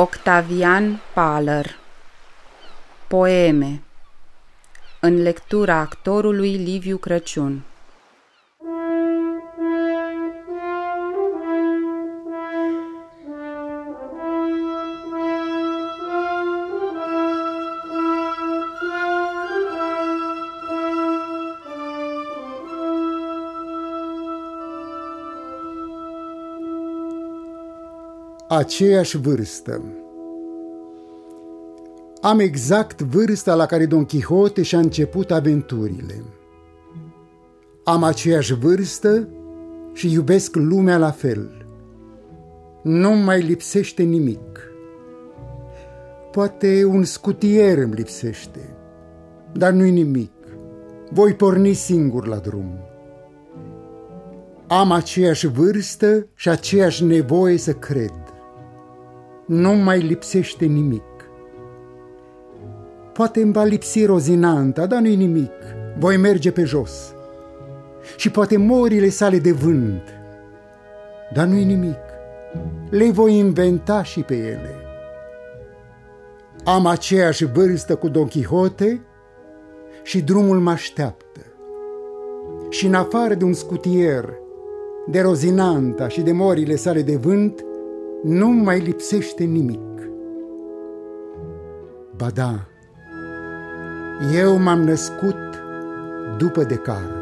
Octavian Paler. Poeme. În lectura actorului Liviu Crăciun aceeași vârstă. Am exact vârsta la care Don Quixote și-a început aventurile. Am aceeași vârstă și iubesc lumea la fel. Nu mai lipsește nimic. Poate un scutier îmi lipsește, dar nu-i nimic. Voi porni singur la drum. Am aceeași vârstă și aceeași nevoie să cred nu mai lipsește nimic. Poate îmi va lipsi rozinanta, dar nu-i nimic, voi merge pe jos. Și poate morile sale de vânt, dar nu-i nimic, le voi inventa și pe ele. Am aceeași vârstă cu Don Quixote și drumul mă așteaptă. Și în afară de un scutier, de rozinanta și de morile sale de vânt, nu mai lipsește nimic. Ba da, eu m-am născut după Descartes.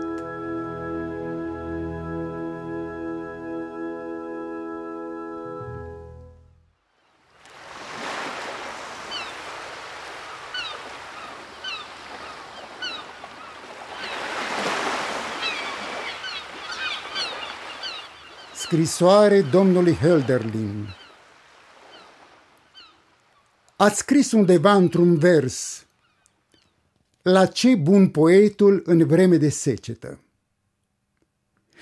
Scrisoare domnului Hölderlin Ați scris undeva într-un vers La ce bun poetul în vreme de secetă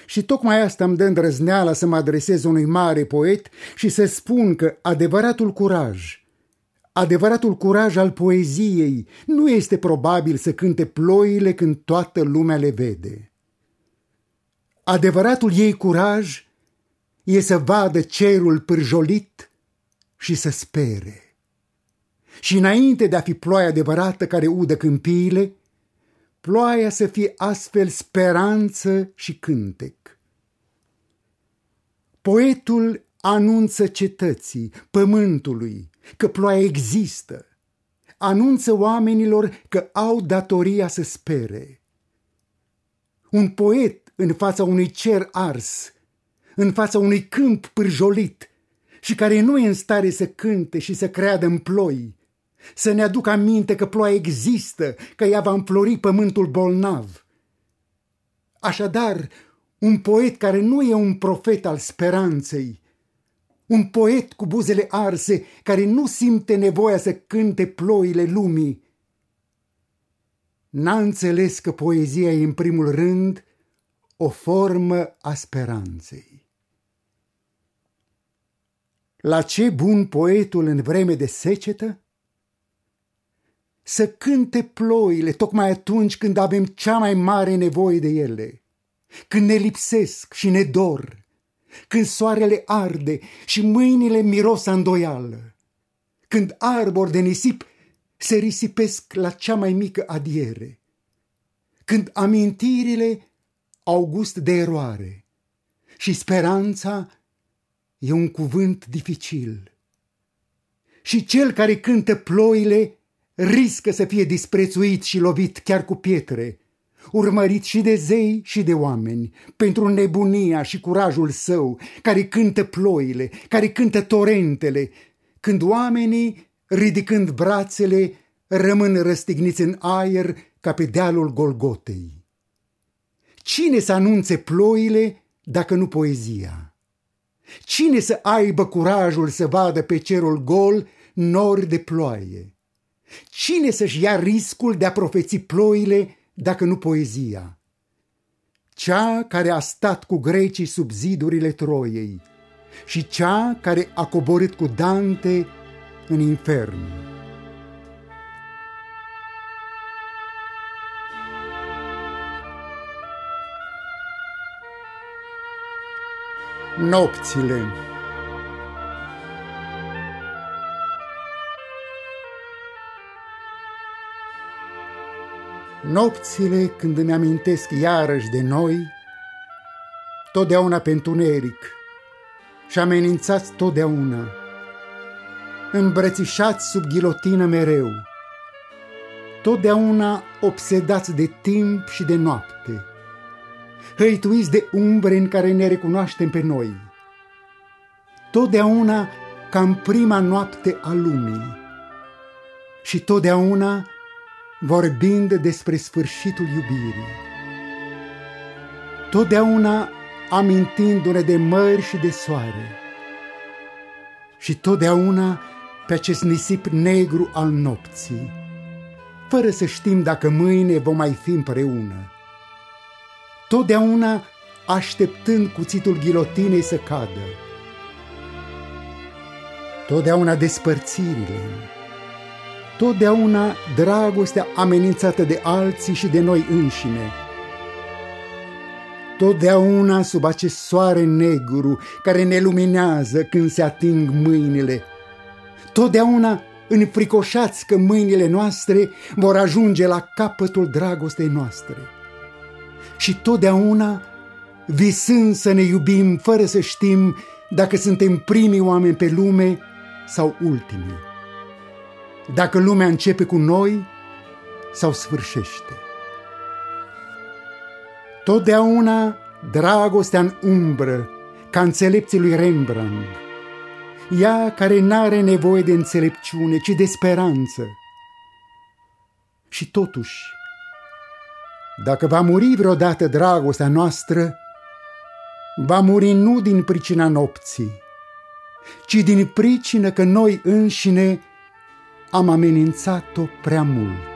și tocmai asta îmi dă îndrăzneala să mă adresez unui mare poet și să spun că adevăratul curaj, adevăratul curaj al poeziei nu este probabil să cânte ploile când toată lumea le vede. Adevăratul ei curaj e să vadă cerul pârjolit și să spere. Și înainte de a fi ploaia adevărată care udă câmpiile, ploaia să fie astfel speranță și cântec. Poetul anunță cetății, pământului, că ploaia există. Anunță oamenilor că au datoria să spere. Un poet în fața unui cer ars în fața unui câmp pârjolit și care nu e în stare să cânte și să creadă în ploi, să ne aducă aminte că ploaia există, că ea va înflori pământul bolnav. Așadar, un poet care nu e un profet al speranței, un poet cu buzele arse care nu simte nevoia să cânte ploile lumii, n-a înțeles că poezia e în primul rând o formă a speranței. La ce bun poetul în vreme de secetă? Să cânte ploile tocmai atunci când avem cea mai mare nevoie de ele, când ne lipsesc și ne dor, când soarele arde și mâinile miros îndoială, când arbori de nisip se risipesc la cea mai mică adiere, când amintirile au gust de eroare și speranța e un cuvânt dificil. Și cel care cântă ploile riscă să fie disprețuit și lovit chiar cu pietre, urmărit și de zei și de oameni, pentru nebunia și curajul său, care cântă ploile, care cântă torentele, când oamenii, ridicând brațele, rămân răstigniți în aer ca pe dealul Golgotei. Cine să anunțe ploile dacă nu poezia? Cine să aibă curajul să vadă pe cerul gol nori de ploaie? Cine să-și ia riscul de a profeți ploile dacă nu poezia? Cea care a stat cu grecii sub zidurile Troiei și cea care a coborât cu Dante în infern. Nopțile. Nopțile când îmi amintesc iarăși de noi, totdeauna pentuneric și amenințați totdeauna, îmbrățișați sub ghilotină mereu, totdeauna obsedați de timp și de noapte hăituiți de umbre în care ne recunoaștem pe noi, totdeauna ca în prima noapte a lumii și totdeauna vorbind despre sfârșitul iubirii. Totdeauna amintindu-ne de mări și de soare și totdeauna pe acest nisip negru al nopții, fără să știm dacă mâine vom mai fi împreună. Totdeauna așteptând cuțitul ghilotinei să cadă. Totdeauna despărțirile, totdeauna dragostea amenințată de alții și de noi înșine. Totdeauna sub acest soare negru care ne luminează când se ating mâinile. Totdeauna înfricoșați că mâinile noastre vor ajunge la capătul dragostei noastre. Și totdeauna visând să ne iubim fără să știm dacă suntem primii oameni pe lume sau ultimii dacă lumea începe cu noi sau sfârșește. Totdeauna dragostea în umbră, ca înțelepții lui Rembrandt, ea care n-are nevoie de înțelepciune, ci de speranță. Și totuși, dacă va muri vreodată dragostea noastră, va muri nu din pricina nopții, ci din pricină că noi înșine am amenințat-o prea mult.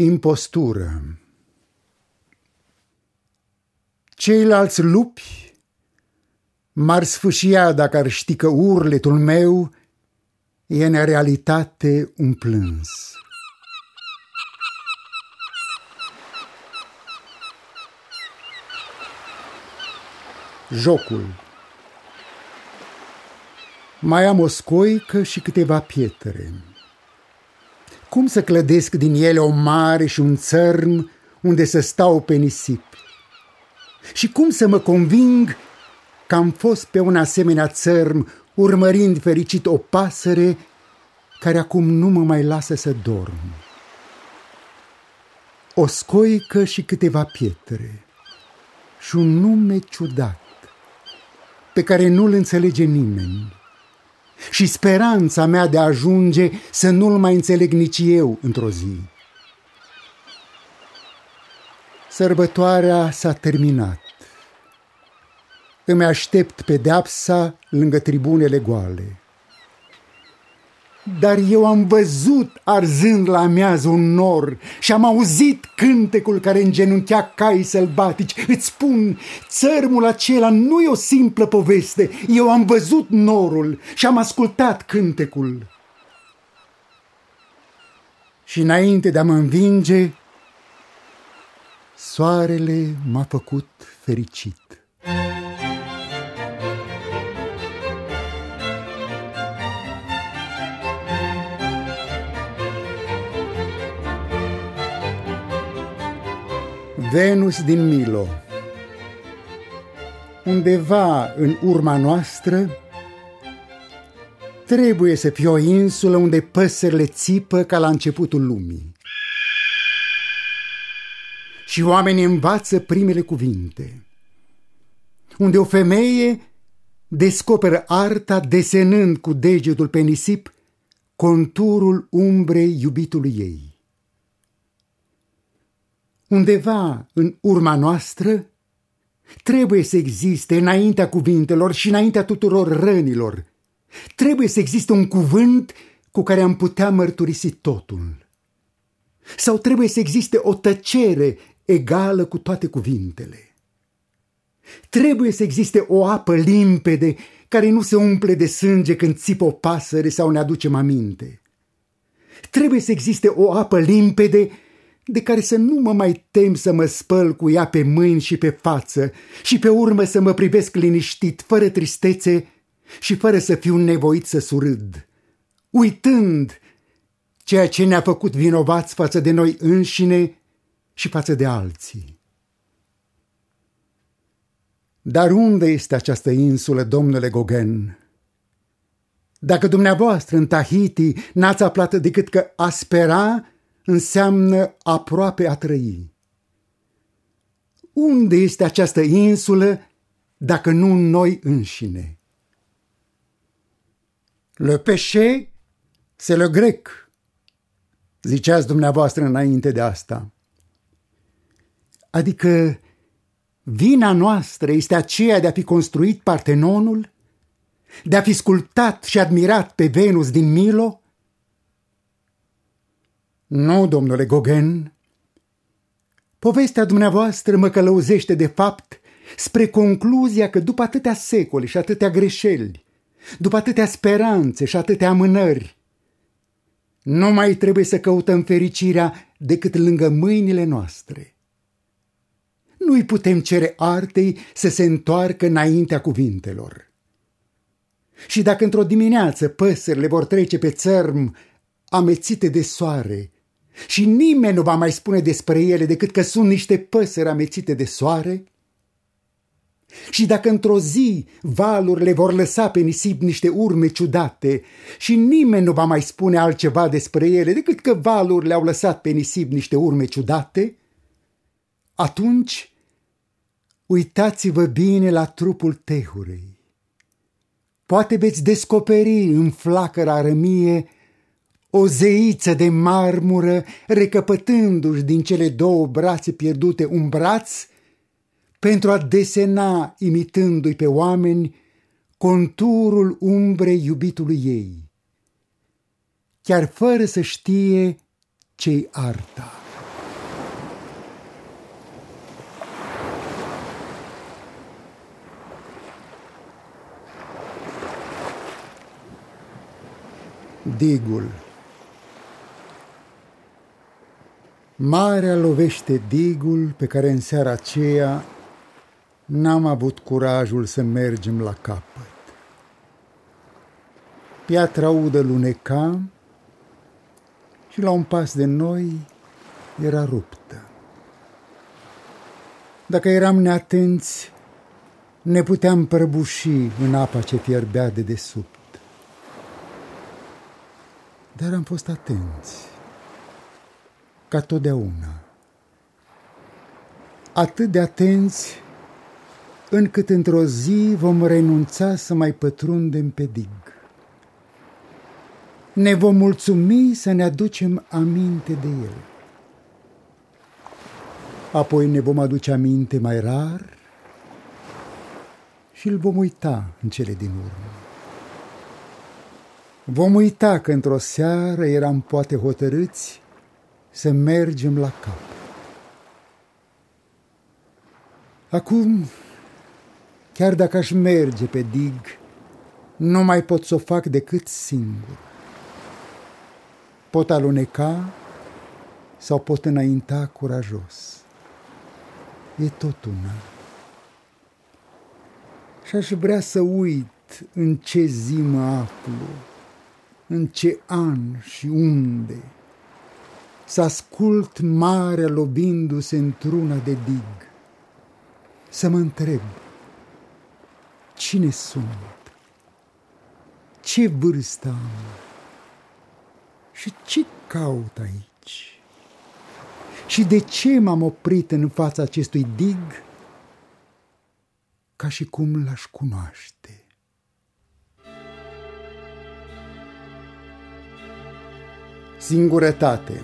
Impostură Ceilalți lupi m-ar sfâșia dacă ar ști că urletul meu e în realitate un plâns. Jocul Mai am o scoică și câteva pietre. Cum să clădesc din ele o mare și un țărm unde să stau pe nisip? Și cum să mă conving că am fost pe un asemenea țărm urmărind fericit o pasăre care acum nu mă mai lasă să dorm. O scoică și câteva pietre și un nume ciudat pe care nu-l înțelege nimeni și speranța mea de a ajunge să nu-l mai înțeleg nici eu într-o zi. Sărbătoarea s-a terminat îmi aștept pedeapsa lângă tribunele goale. Dar eu am văzut arzând la amiază un nor și am auzit cântecul care îngenunchea cai sălbatici. Îți spun, țărmul acela nu e o simplă poveste. Eu am văzut norul și am ascultat cântecul. Și înainte de a mă învinge, soarele m-a făcut fericit. Venus din Milo Undeva în urma noastră trebuie să fie o insulă unde păsările țipă ca la începutul lumii. Și oamenii învață primele cuvinte. Unde o femeie descoperă arta desenând cu degetul pe nisip conturul umbrei iubitului ei. Undeva în urma noastră trebuie să existe înaintea cuvintelor și înaintea tuturor rănilor. Trebuie să existe un cuvânt cu care am putea mărturisi totul. Sau trebuie să existe o tăcere egală cu toate cuvintele. Trebuie să existe o apă limpede care nu se umple de sânge când țipă o pasăre sau ne aducem aminte. Trebuie să existe o apă limpede de care să nu mă mai tem să mă spăl cu ea pe mâini și pe față și pe urmă să mă privesc liniștit, fără tristețe și fără să fiu nevoit să surâd, uitând ceea ce ne-a făcut vinovați față de noi înșine și față de alții. Dar unde este această insulă, domnule Gauguin? Dacă dumneavoastră în Tahiti n-ați aflat decât că a spera înseamnă aproape a trăi. Unde este această insulă dacă nu noi înșine? Le péché, c'est le grec, ziceați dumneavoastră înainte de asta. Adică vina noastră este aceea de a fi construit Partenonul, de a fi sculptat și admirat pe Venus din Milo? Nu, domnule Gauguin. Povestea dumneavoastră mă călăuzește de fapt spre concluzia că după atâtea secole și atâtea greșeli, după atâtea speranțe și atâtea amânări, nu mai trebuie să căutăm fericirea decât lângă mâinile noastre. Nu-i putem cere artei să se întoarcă înaintea cuvintelor. Și dacă într-o dimineață păsările vor trece pe țărm amețite de soare și nimeni nu va mai spune despre ele decât că sunt niște păsări amețite de soare, și dacă într-o zi valurile vor lăsa pe nisip niște urme ciudate și nimeni nu va mai spune altceva despre ele decât că valurile au lăsat pe nisip niște urme ciudate, atunci uitați-vă bine la trupul tehurei. Poate veți descoperi în flacăra rămie o zeiță de marmură recăpătându-și din cele două brațe pierdute un braț pentru a desena, imitându-i pe oameni, conturul umbrei iubitului ei, chiar fără să știe ce-i arta. Digul Marea lovește digul pe care în seara aceea n-am avut curajul să mergem la capăt. Piatra udă luneca și la un pas de noi era ruptă. Dacă eram neatenți, ne puteam prăbuși în apa ce fierbea de desubt. Dar am fost atenți, ca totdeauna. Atât de atenți încât într-o zi vom renunța să mai pătrundem pe dig. Ne vom mulțumi să ne aducem aminte de el. Apoi ne vom aduce aminte mai rar și îl vom uita în cele din urmă. Vom uita că într-o seară eram poate hotărâți să mergem la cap. Acum Chiar dacă aș merge pe dig, nu mai pot să o fac decât singur. Pot aluneca sau pot înainta curajos. E tot una. Și aș vrea să uit în ce zi mă aflu, în ce an și unde, să ascult marea lobindu-se într-una de dig, să mă întreb – Cine sunt? Ce vârstă am? Și ce caut aici? Și de ce m-am oprit în fața acestui dig ca și cum l-aș cunoaște? Singurătate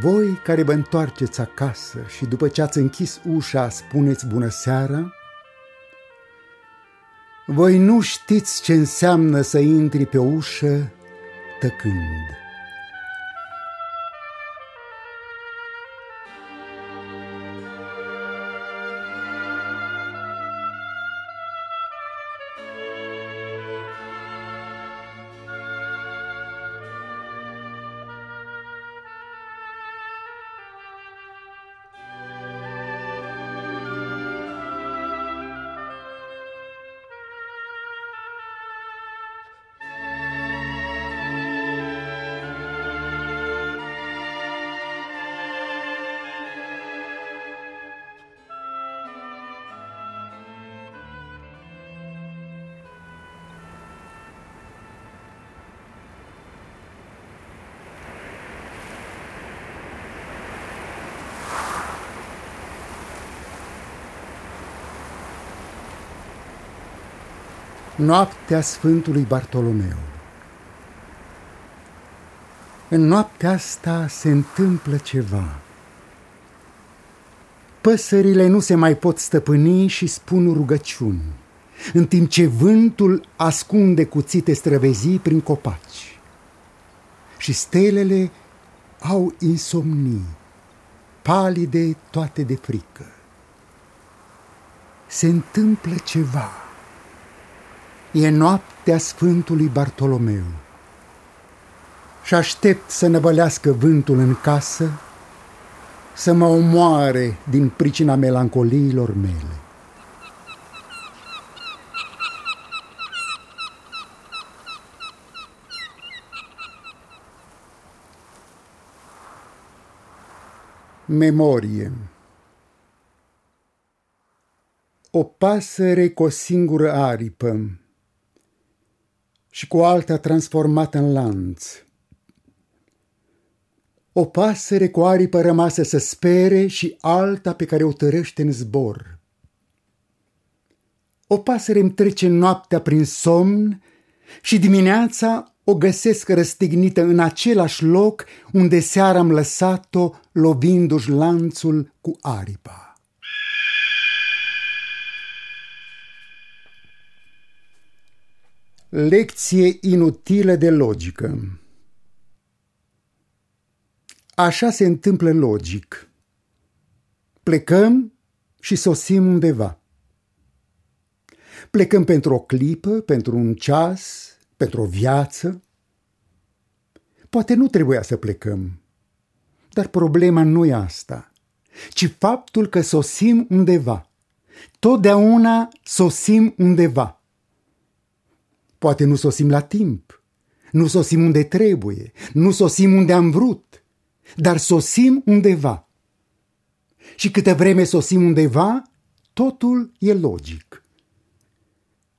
Voi care vă întoarceți acasă și după ce ați închis ușa spuneți bună seara, voi nu știți ce înseamnă să intri pe ușă tăcând. Noaptea Sfântului Bartolomeu În noaptea asta se întâmplă ceva. Păsările nu se mai pot stăpâni și spun rugăciuni, în timp ce vântul ascunde cuțite străvezii prin copaci. Și stelele au insomnii, palide toate de frică. Se întâmplă ceva. E noaptea Sfântului Bartolomeu. Și aștept să năvălească vântul în casă, să mă omoare din pricina melancoliilor mele. Memorie. O pasăre cu o singură aripă și cu alta transformată în lanț. O pasăre cu aripă rămasă să spere și alta pe care o tărăște în zbor. O pasăre îmi trece noaptea prin somn și dimineața o găsesc răstignită în același loc unde seara am lăsat-o lovindu-și lanțul cu aripa. Lecție inutilă de logică Așa se întâmplă logic. Plecăm și sosim undeva. Plecăm pentru o clipă, pentru un ceas, pentru o viață. Poate nu trebuia să plecăm, dar problema nu e asta, ci faptul că sosim undeva. Totdeauna sosim undeva. Poate nu sosim la timp, nu sosim unde trebuie, nu sosim unde am vrut, dar sosim undeva. Și câtă vreme sosim undeva, totul e logic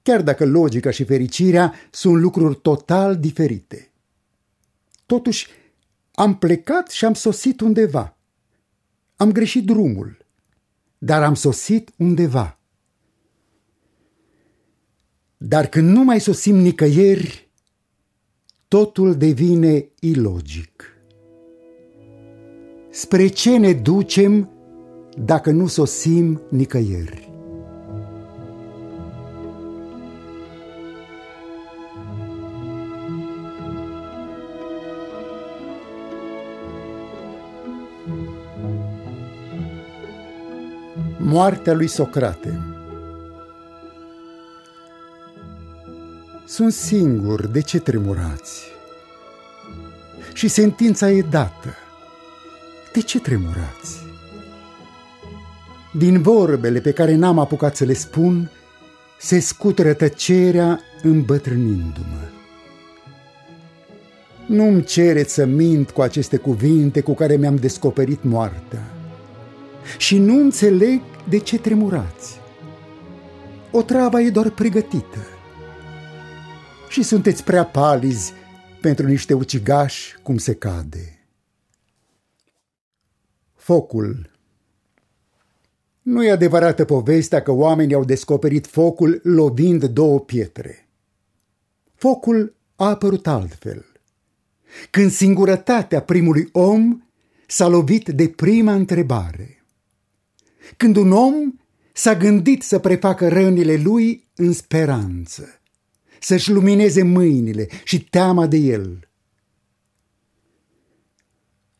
chiar dacă logica și fericirea sunt lucruri total diferite. Totuși, am plecat și am sosit undeva. Am greșit drumul, dar am sosit undeva. Dar când nu mai sosim nicăieri, totul devine ilogic. Spre ce ne ducem dacă nu sosim nicăieri? Moartea lui Socrate Sunt singur, de ce tremurați? Și sentința e dată. De ce tremurați? Din vorbele pe care n-am apucat să le spun, se scutură tăcerea îmbătrânindu-mă. Nu-mi cereți să mint cu aceste cuvinte cu care mi-am descoperit moartea și nu înțeleg de ce tremurați. O travă e doar pregătită și sunteți prea palizi pentru niște ucigași cum se cade. Focul Nu e adevărată povestea că oamenii au descoperit focul lovind două pietre. Focul a apărut altfel. Când singurătatea primului om s-a lovit de prima întrebare – când un om s-a gândit să prefacă rănile lui în speranță, să-și lumineze mâinile și teama de el.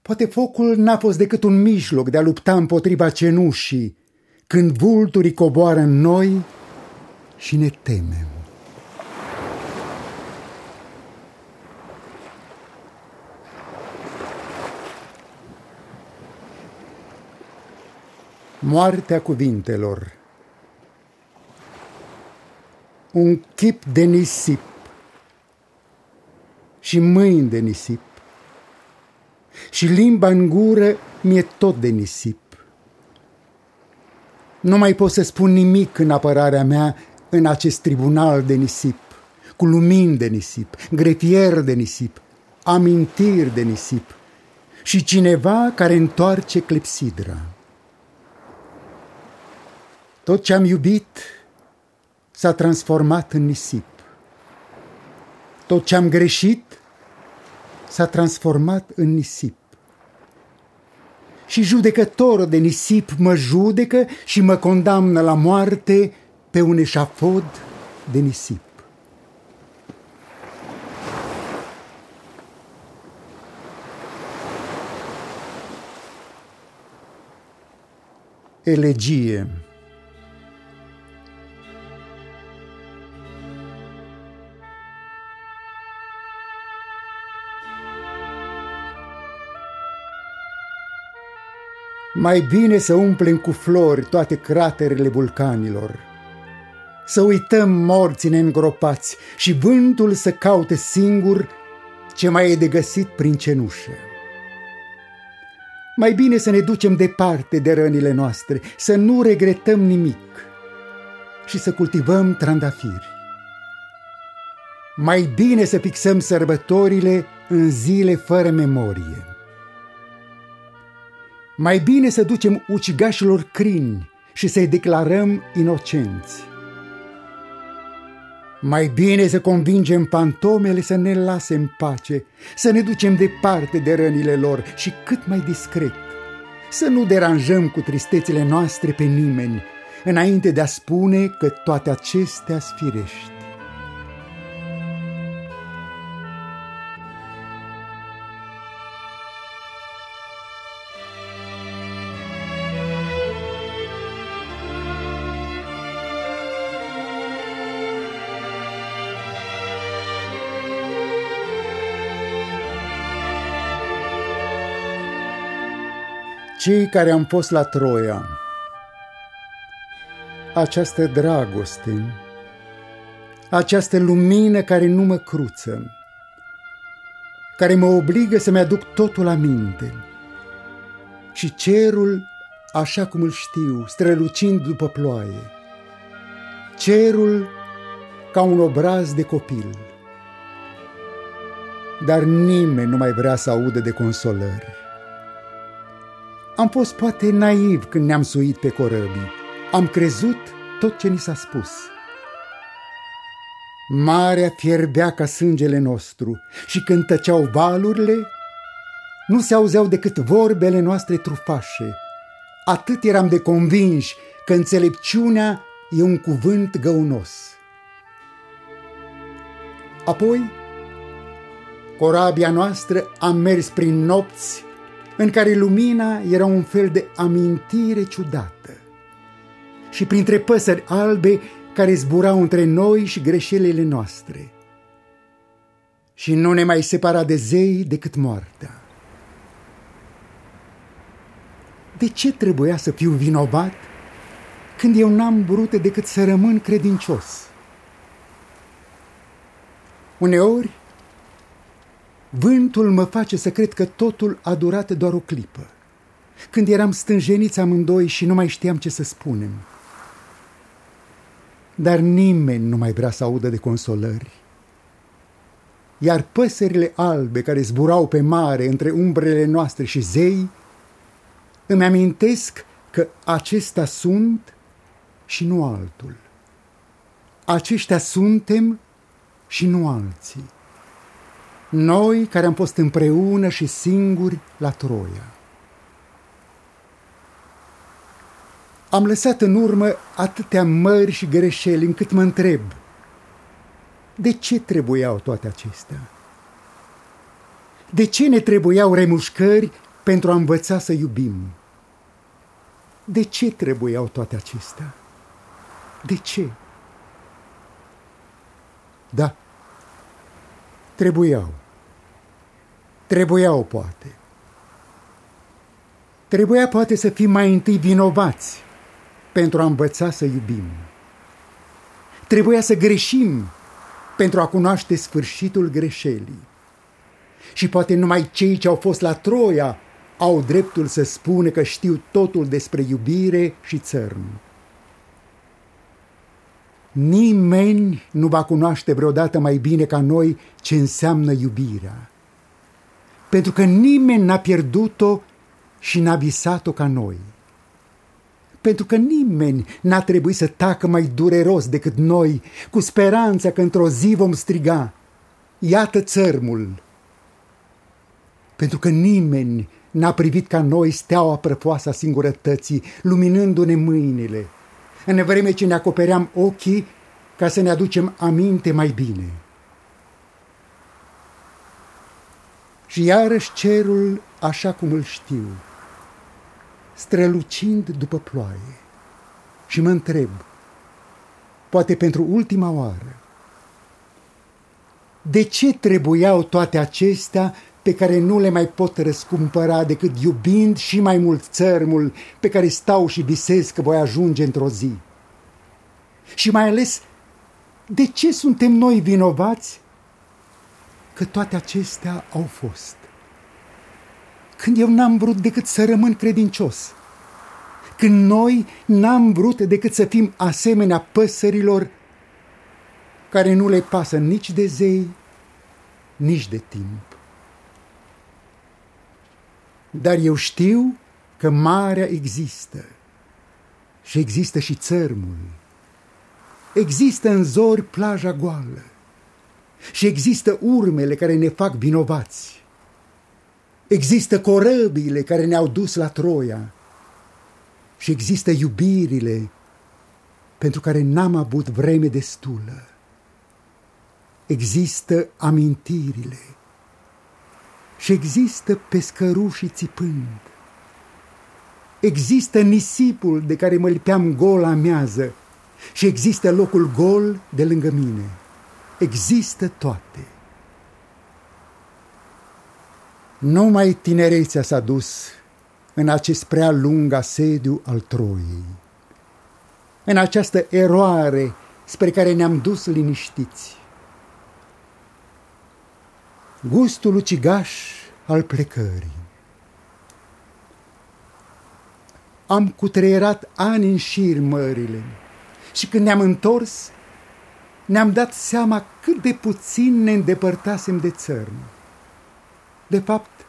Poate focul n-a fost decât un mijloc de a lupta împotriva cenușii, când vulturii coboară în noi și ne temem. Moartea cuvintelor Un chip de nisip și mâini de nisip și limba în gură mi-e tot de nisip. Nu mai pot să spun nimic în apărarea mea în acest tribunal de nisip, cu lumini de nisip, grefier de nisip, amintiri de nisip și cineva care întoarce clepsidra. Tot ce am iubit s-a transformat în nisip. Tot ce am greșit s-a transformat în nisip. Și judecătorul de nisip mă judecă și mă condamnă la moarte pe un eșafod de nisip. Elegie Mai bine să umplem cu flori toate craterele vulcanilor, să uităm morții neîngropați și vântul să caute singur ce mai e de găsit prin cenușă. Mai bine să ne ducem departe de rănile noastre, să nu regretăm nimic și să cultivăm trandafiri. Mai bine să fixăm sărbătorile în zile fără memorie. Mai bine să ducem ucigașilor crini și să-i declarăm inocenți. Mai bine să convingem pantomele să ne lase în pace, să ne ducem departe de rănile lor și cât mai discret. Să nu deranjăm cu tristețile noastre pe nimeni, înainte de a spune că toate acestea sfirești. Cei care am fost la Troia, această dragoste, această lumină care nu mă cruță, care mă obligă să-mi aduc totul la minte, și cerul, așa cum îl știu, strălucind după ploaie, cerul ca un obraz de copil. Dar nimeni nu mai vrea să audă de consolări. Am fost poate naiv când ne-am suit pe corăbii. Am crezut tot ce ni s-a spus. Marea fierbea ca sângele nostru și când tăceau valurile, nu se auzeau decât vorbele noastre trufașe. Atât eram de convinși că înțelepciunea e un cuvânt găunos. Apoi, corabia noastră a mers prin nopți în care lumina era un fel de amintire ciudată. Și printre păsări albe care zburau între noi și greșelile noastre. Și nu ne mai separa de zei decât moartea. De ce trebuia să fiu vinovat când eu n-am vrut decât să rămân credincios? Uneori Vântul mă face să cred că totul a durat doar o clipă. Când eram stânjeniți amândoi și nu mai știam ce să spunem. Dar nimeni nu mai vrea să audă de consolări. Iar păsările albe care zburau pe mare între umbrele noastre și zei îmi amintesc că acesta sunt și nu altul. Aceștia suntem și nu alții noi care am fost împreună și singuri la Troia. Am lăsat în urmă atâtea mări și greșeli încât mă întreb, de ce trebuiau toate acestea? De ce ne trebuiau remușcări pentru a învăța să iubim? De ce trebuiau toate acestea? De ce? Da, trebuiau. Trebuiau, poate. Trebuia poate să fim mai întâi vinovați pentru a învăța să iubim. Trebuia să greșim pentru a cunoaște sfârșitul greșelii. Și poate numai cei ce au fost la Troia au dreptul să spună că știu totul despre iubire și țărm. Nimeni nu va cunoaște vreodată mai bine ca noi ce înseamnă iubirea pentru că nimeni n-a pierdut-o și n-a visat-o ca noi. pentru că nimeni n-a trebuit să tacă mai dureros decât noi, cu speranța că într-o zi vom striga, iată țărmul. Pentru că nimeni n-a privit ca noi steaua prăpoasă a singurătății, luminându-ne mâinile, în vreme ce ne acopeream ochii ca să ne aducem aminte mai bine. Și iarăși cerul așa cum îl știu, strălucind după ploaie. Și mă întreb, poate pentru ultima oară, de ce trebuiau toate acestea pe care nu le mai pot răscumpăra decât iubind și mai mult țărmul pe care stau și visez că voi ajunge într-o zi? Și mai ales, de ce suntem noi vinovați că toate acestea au fost? când eu n-am vrut decât să rămân credincios, când noi n-am vrut decât să fim asemenea păsărilor care nu le pasă nici de zei, nici de timp. Dar eu știu că marea există și există și țărmul. Există în zori plaja goală și există urmele care ne fac vinovați. Există corăbiile care ne-au dus la Troia și există iubirile pentru care n-am avut vreme destulă. Există amintirile și există pescărușii țipând. Există nisipul de care mă lipeam gol amiază și există locul gol de lângă mine. Există toate. Numai tinerețea s-a dus în acest prea lung asediu al Troiei, în această eroare spre care ne-am dus liniștiți. Gustul ucigaș al plecării. Am cutreierat ani în șir mările și când ne-am întors, ne-am dat seama cât de puțin ne îndepărtasem de țărm. De fapt,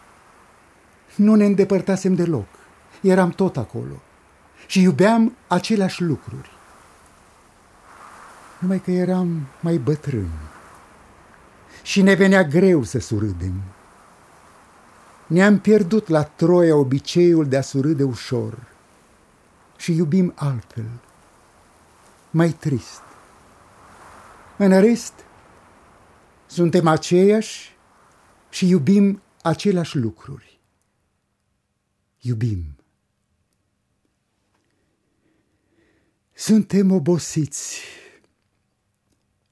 nu ne îndepărtasem deloc. Eram tot acolo și iubeam aceleași lucruri. Numai că eram mai bătrâni și ne venea greu să surâdem. Ne-am pierdut la Troia obiceiul de a surâde ușor și iubim altfel, mai trist. În rest, suntem aceiași și iubim aceleași lucruri. Iubim. Suntem obosiți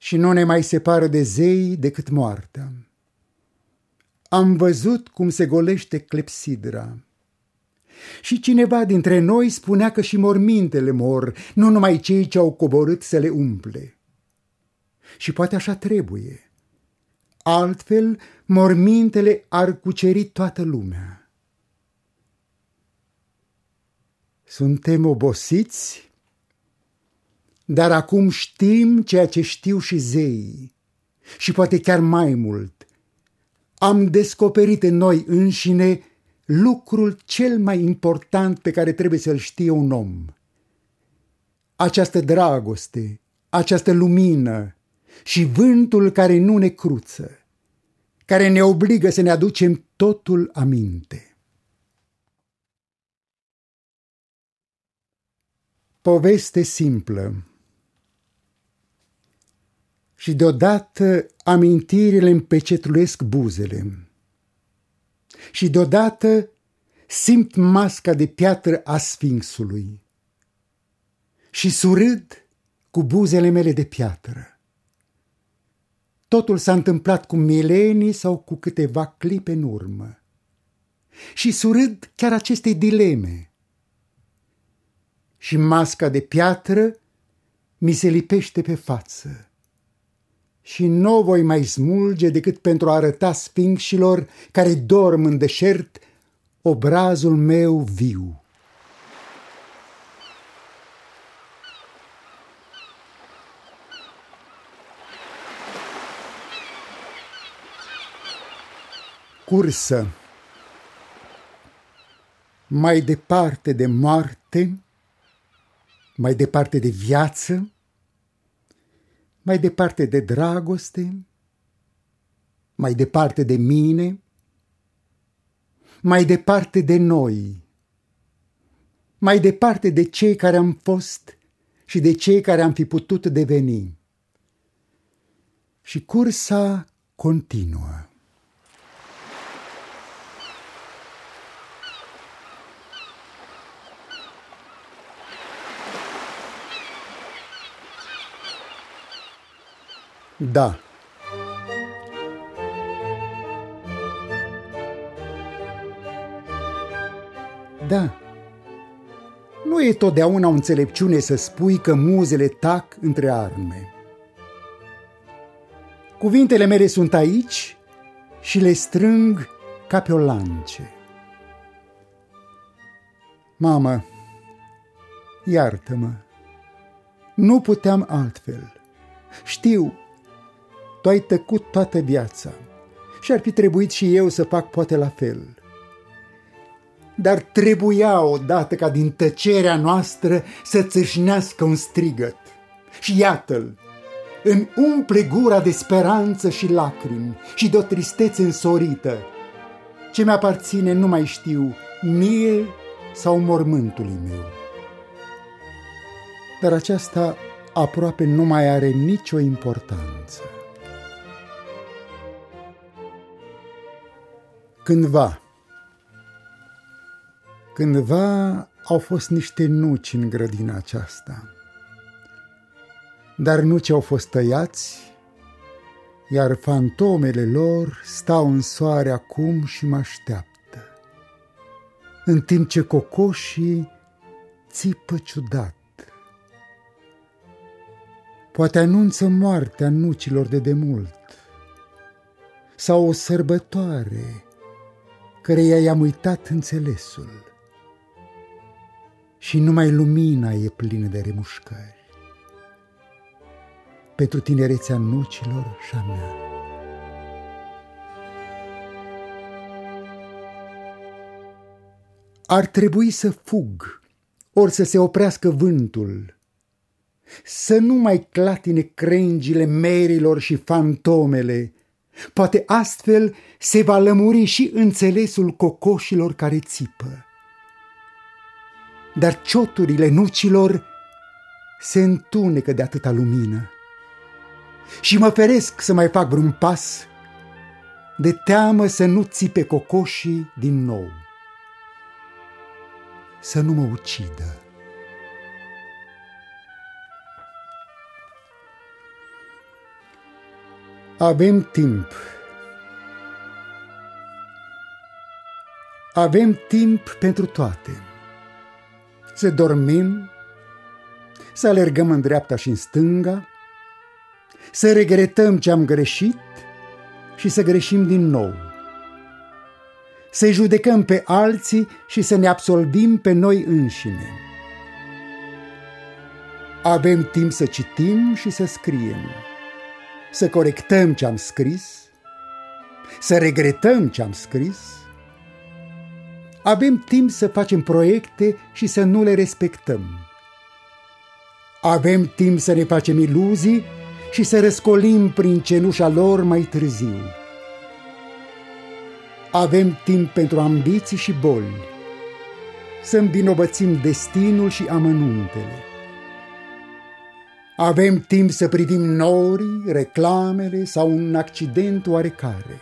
și nu ne mai separă de zei decât moartea. Am văzut cum se golește clepsidra. Și cineva dintre noi spunea că și mormintele mor, nu numai cei ce au coborât să le umple. Și poate așa trebuie. Altfel, mormintele ar cuceri toată lumea. Suntem obosiți, dar acum știm ceea ce știu și zeii, și poate chiar mai mult. Am descoperit în noi înșine lucrul cel mai important pe care trebuie să-l știe un om. Această dragoste, această lumină și vântul care nu ne cruță care ne obligă să ne aducem totul aminte. Poveste simplă și deodată amintirile împecetluiesc buzele și deodată simt masca de piatră a Sfinxului și surâd cu buzele mele de piatră. Totul s-a întâmplat cu milenii sau cu câteva clipe în urmă. Și surâd chiar acestei dileme. Și masca de piatră mi se lipește pe față. Și nu voi mai smulge decât pentru a arăta sfinxilor care dorm în deșert obrazul meu viu. cursă mai departe de moarte, mai departe de viață, mai departe de dragoste, mai departe de mine, mai departe de noi, mai departe de cei care am fost și de cei care am fi putut deveni. Și cursa continuă. Da. Da. Nu e totdeauna o înțelepciune să spui că muzele tac între arme. Cuvintele mele sunt aici și le strâng ca pe o lance. Mamă, iartă-mă, nu puteam altfel. Știu, tu ai tăcut toată viața și ar fi trebuit și eu să fac poate la fel. Dar trebuia odată ca din tăcerea noastră să țâșnească un strigăt. Și iată-l, îmi umple gura de speranță și lacrimi și de o tristețe însorită. Ce mi-aparține nu mai știu, mie sau mormântului meu. Dar aceasta aproape nu mai are nicio importanță. Cândva, cândva au fost niște nuci în grădina aceasta, dar nuci au fost tăiați, iar fantomele lor stau în soare acum și mă așteaptă, în timp ce cocoșii țipă ciudat. Poate anunță moartea nucilor de demult, sau o sărbătoare căreia i-am uitat înțelesul. Și numai lumina e plină de remușcări. Pentru tinerețea nucilor și a mea. Ar trebui să fug, ori să se oprească vântul, să nu mai clatine crengile merilor și fantomele, Poate astfel se va lămuri și înțelesul cocoșilor care țipă. Dar cioturile nucilor se întunecă de atâta lumină și mă feresc să mai fac vreun pas de teamă să nu țipe cocoșii din nou, să nu mă ucidă. Avem timp. Avem timp pentru toate. Să dormim, să alergăm în dreapta și în stânga, să regretăm ce am greșit și să greșim din nou. Să-i judecăm pe alții și să ne absolvim pe noi înșine. Avem timp să citim și să scriem să corectăm ce am scris, să regretăm ce am scris. Avem timp să facem proiecte și să nu le respectăm. Avem timp să ne facem iluzii și să răscolim prin cenușa lor mai târziu. Avem timp pentru ambiții și boli, să învinovățim destinul și amănuntele. Avem timp să privim norii, reclamele sau un accident oarecare.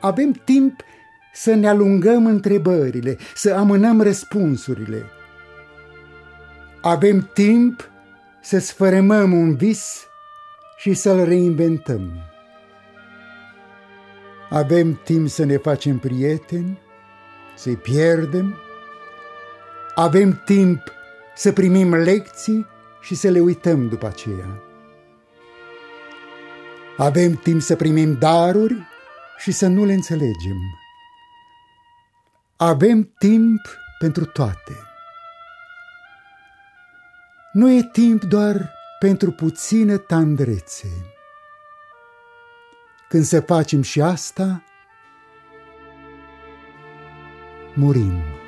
Avem timp să ne alungăm întrebările, să amânăm răspunsurile. Avem timp să sfărămăm un vis și să-l reinventăm. Avem timp să ne facem prieteni, să-i pierdem. Avem timp să primim lecții și să le uităm după aceea. Avem timp să primim daruri și să nu le înțelegem. Avem timp pentru toate. Nu e timp doar pentru puțină tandrețe. Când să facem și asta, murim.